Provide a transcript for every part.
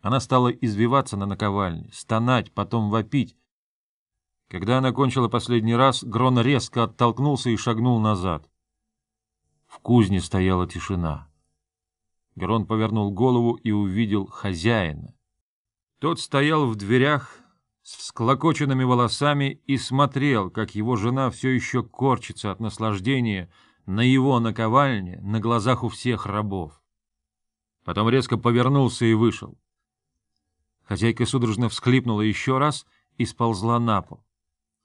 Она стала извиваться на наковальне, стонать, потом вопить. Когда она кончила последний раз, Грон резко оттолкнулся и шагнул назад. В кузне стояла тишина. Грон повернул голову и увидел хозяина. Тот стоял в дверях с всклокоченными волосами и смотрел, как его жена все еще корчится от наслаждения на его наковальне на глазах у всех рабов. Потом резко повернулся и вышел. Хозяйка судорожно всхлипнула еще раз и сползла на пол.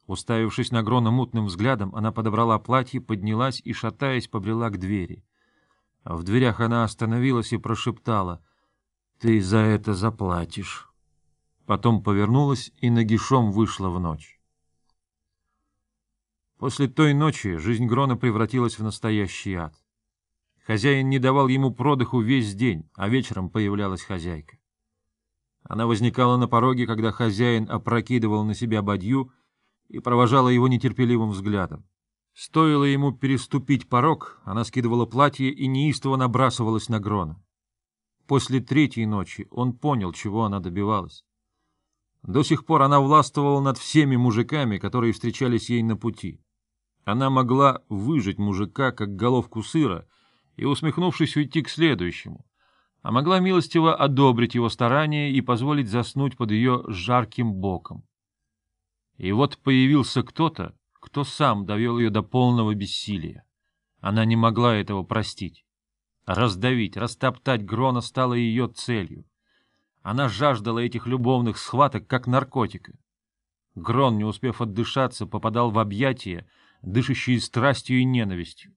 Уставившись на Грона мутным взглядом, она подобрала платье, поднялась и, шатаясь, побрела к двери. В дверях она остановилась и прошептала — Ты за это заплатишь. Потом повернулась и нагишом вышла в ночь. После той ночи жизнь Грона превратилась в настоящий ад. Хозяин не давал ему продыху весь день, а вечером появлялась хозяйка. Она возникала на пороге, когда хозяин опрокидывал на себя бадью и провожала его нетерпеливым взглядом. Стоило ему переступить порог, она скидывала платье и неистово набрасывалась на Грона. После третьей ночи он понял, чего она добивалась. До сих пор она властвовала над всеми мужиками, которые встречались ей на пути. Она могла выжить мужика, как головку сыра, и, усмехнувшись, уйти к следующему, а могла милостиво одобрить его старания и позволить заснуть под ее жарким боком. И вот появился кто-то, кто сам довел ее до полного бессилия. Она не могла этого простить. Раздавить, растоптать Грона стало ее целью. Она жаждала этих любовных схваток, как наркотика. Грон, не успев отдышаться, попадал в объятия, дышащие страстью и ненавистью.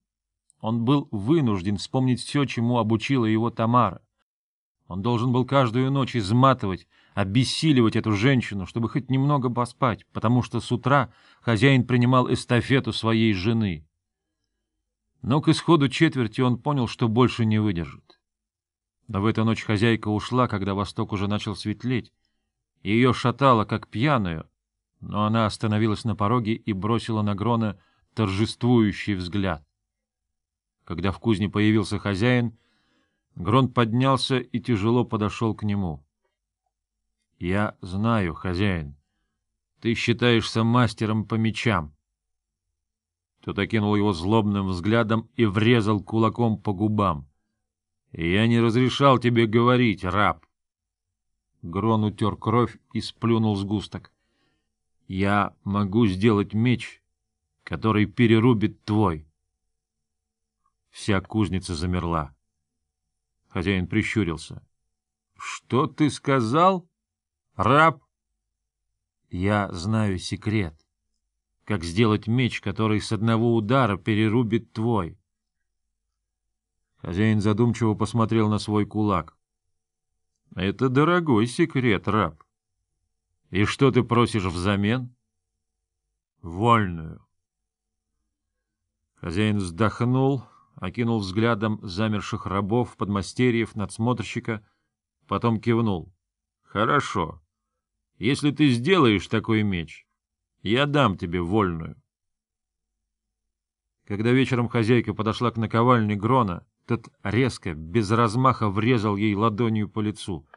Он был вынужден вспомнить все, чему обучила его Тамара. Он должен был каждую ночь изматывать, обессиливать эту женщину, чтобы хоть немного поспать, потому что с утра хозяин принимал эстафету своей жены. Но к исходу четверти он понял, что больше не выдержит. Но в эту ночь хозяйка ушла, когда восток уже начал светлеть. Ее шатало, как пьяную, но она остановилась на пороге и бросила на Грона торжествующий взгляд. Когда в кузне появился хозяин, Грон поднялся и тяжело подошел к нему. — Я знаю, хозяин, ты считаешься мастером по мечам. Тот окинул его злобным взглядом и врезал кулаком по губам. Я не разрешал тебе говорить, раб. Грон утер кровь и сплюнул сгусток. Я могу сделать меч, который перерубит твой. Вся кузница замерла. Хозяин прищурился. — Что ты сказал, раб? — Я знаю секрет. Как сделать меч, который с одного удара перерубит твой. Хозяин задумчиво посмотрел на свой кулак. — Это дорогой секрет, раб. И что ты просишь взамен? — Вольную. Хозяин вздохнул, окинул взглядом замерших рабов, подмастерьев, надсмотрщика, потом кивнул. — Хорошо. Если ты сделаешь такой меч, я дам тебе вольную. Когда вечером хозяйка подошла к наковальне Грона, тот резко, без размаха врезал ей ладонью по лицу.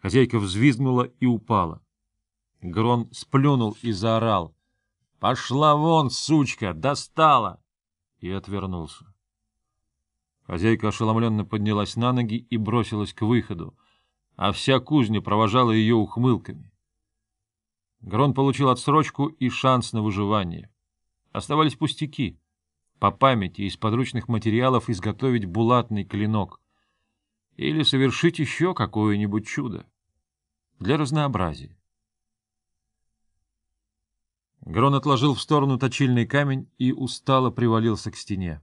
Хозяйка взвизгнула и упала. Грон сплюнул и заорал. — Пошла вон, сучка, достала! И отвернулся. Хозяйка ошеломленно поднялась на ноги и бросилась к выходу, а вся кузня провожала ее ухмылками. Грон получил отсрочку и шанс на выживание. Оставались пустяки по памяти из подручных материалов изготовить булатный клинок или совершить еще какое-нибудь чудо для разнообразия. Грон отложил в сторону точильный камень и устало привалился к стене.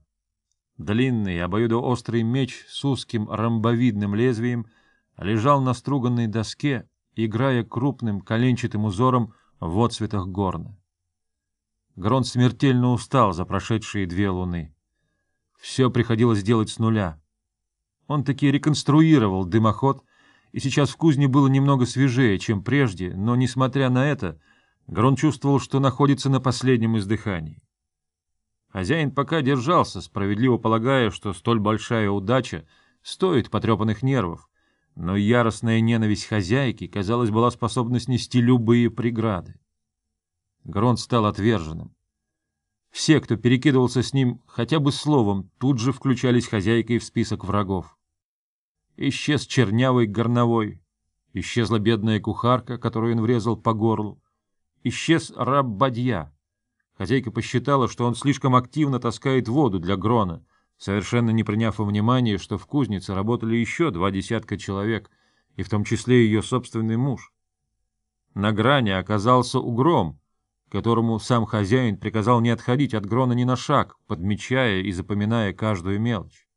Длинный, обоюдоострый меч с узким ромбовидным лезвием лежал на струганной доске, играя крупным коленчатым узором в отцветах горна. Грон смертельно устал за прошедшие две луны. Все приходилось делать с нуля. Он таки реконструировал дымоход, и сейчас в кузне было немного свежее, чем прежде, но, несмотря на это, Грон чувствовал, что находится на последнем издыхании. Хозяин пока держался, справедливо полагая, что столь большая удача стоит потрепанных нервов, Но яростная ненависть хозяйки, казалось, была способна снести любые преграды. Грон стал отверженным. Все, кто перекидывался с ним хотя бы словом, тут же включались хозяйкой в список врагов. Исчез чернявый горновой, исчезла бедная кухарка, которую он врезал по горлу, исчез раб Бадья. Хозяйка посчитала, что он слишком активно таскает воду для Грона, совершенно не приняв во внимание, что в кузнице работали еще два десятка человек, и в том числе ее собственный муж. На грани оказался угром, которому сам хозяин приказал не отходить от Грона ни на шаг, подмечая и запоминая каждую мелочь.